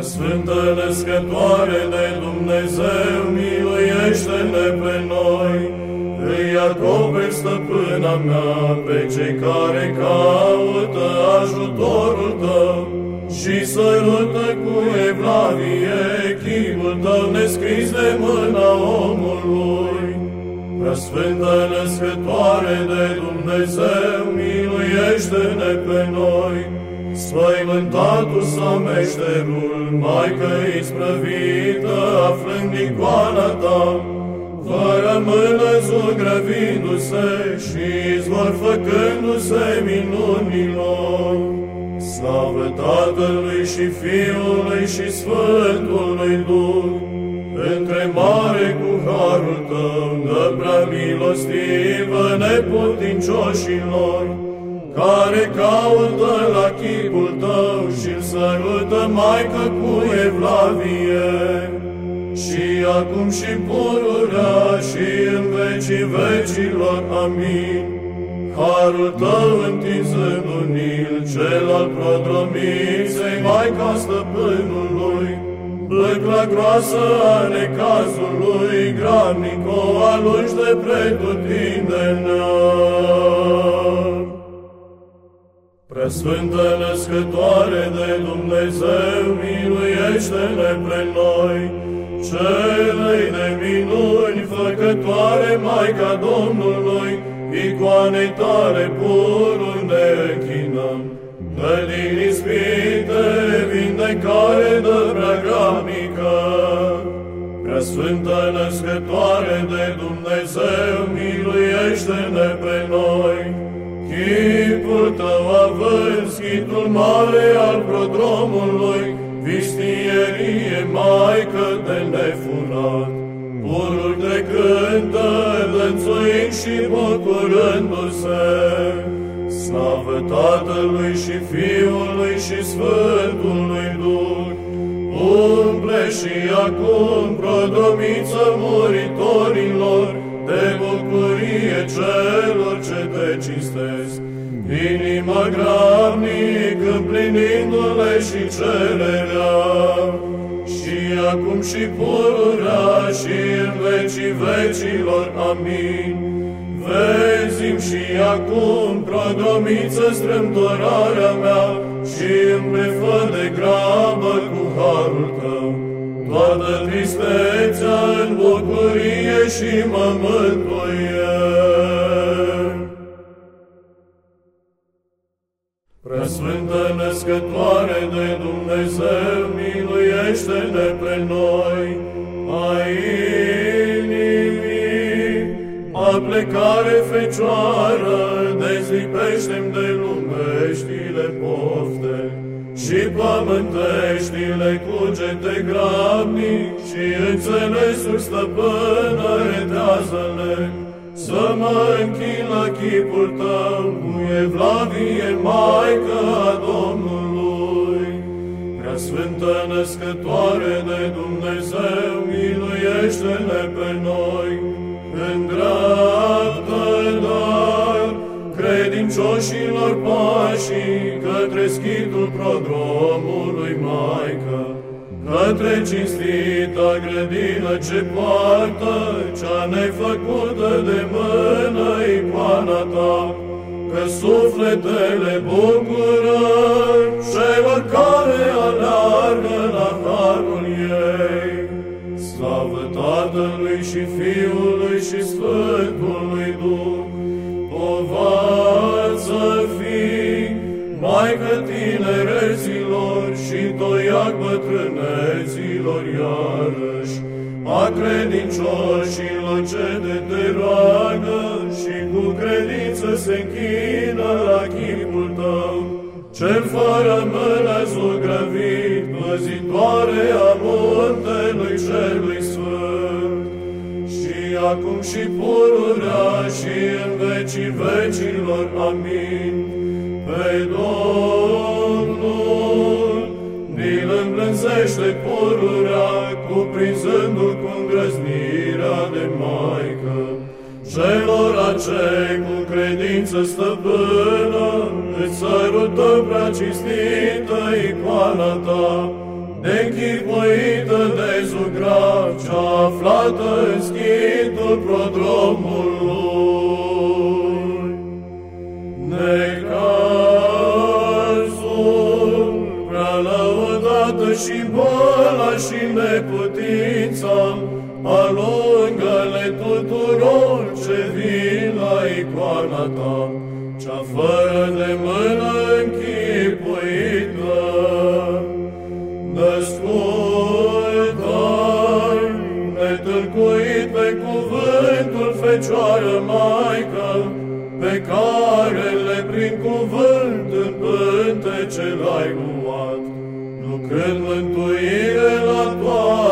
Sfântă Născătoare de Dumnezeu, miluiește-ne pe noi, îi acoperi stăpâna mea pe cei care caută ajutorul tău și sărută cu evlavie chipul tău nescris de mâna omului. Sfântă Născătoare de Dumnezeu, miluiește-ne pe noi, Sfăimântatul să meșterul, Maică isprăvită, aflând icoana ta, fără mână zugrăvindu-se și izvor făcându-se minunilor. Slavă Tatălui și Fiului și Sfântului Duh, între mare cu harul tău, dă prea milostivă neputincioșilor, care caută la chipul tău și-l sărută Maică cu evlavie. Și acum și pururea și în vecii vecilor, amin. Harul tău întinzându-ni-l, cel al prodromiței, Maica stăpânului, Plăcla groasă a necazului, grabnic o aluși de pretutindeni. Preasfântă Născătoare de Dumnezeu, miluiește-ne pre noi, celei de minuni făcătoare Maica Domnului, icoanei tale pururi ne închinăm, dă din ispite vindecare de prea grabnică. Preasfântă Născătoare de Dumnezeu, miluiește-ne pe noi, Chipul tău având schitul mare al prodromului, Vistierie Maică de nefurat, Purul de cântă, dănțuind și bucurându-se. Slavă Tatălui și Fiului și Sfântului Duh, Umple și acum prodomiță muritorilor, de bucurie celor ce te cinstesc, inima grabnic împlinindu-le și cererea, și acum și pururea și în vecii vecilor, amin. Vezim și acum prodomiță strâmtorarea mea și împrefă de grabă cu harul tău toată tristețea în bucurie și mă mântuie. Născătoare de Dumnezeu, miluiește-ne pe noi, ai inimii, a plecare Fecioară, dezlipește-mi de lumeștile pofte, și pământeștile cugete grabnic și înțelesul stăpână retează-le, să mă închin la chipul tău cu evlavie Maică a Domnului. Prea Sfântă Născătoare de Dumnezeu, miluiește-ne pe noi, îndreaptă dar credincioșilor pașii către schitul prodromului Maică, către cinstita grădină ce poartă, cea nefăcută de mână icoana ta, că sufletele bucură celor care aleargă la harul ei. Slavă Tatălui și Fiului și Sfântului Duh, povață fi, Maică tinereților și toiac bătrâneților iarăși, a credincioșilor ce de te roagă și cu credință se închină la chipul tău, cel fără mână zugrăvit, păzitoare a muntelui celui sfânt, și acum și pururea și în vecii vecilor, amin. Pe Domnul celor acei cu credință stăpână, îți sărută prea cinstită icoana ta, de închipuită de zugrav, ce aflată în schitul prodromului. Necazul, prea lăudată și boala și neputința, alungă-le tuturor ce vin la icoana ta, cea fără de mână închipuită. Născut-ai, netâlcuit pe cuvântul Fecioară Maică, pe care le prin cuvânt în pântece l-ai luat, lucrând mântuire la toate,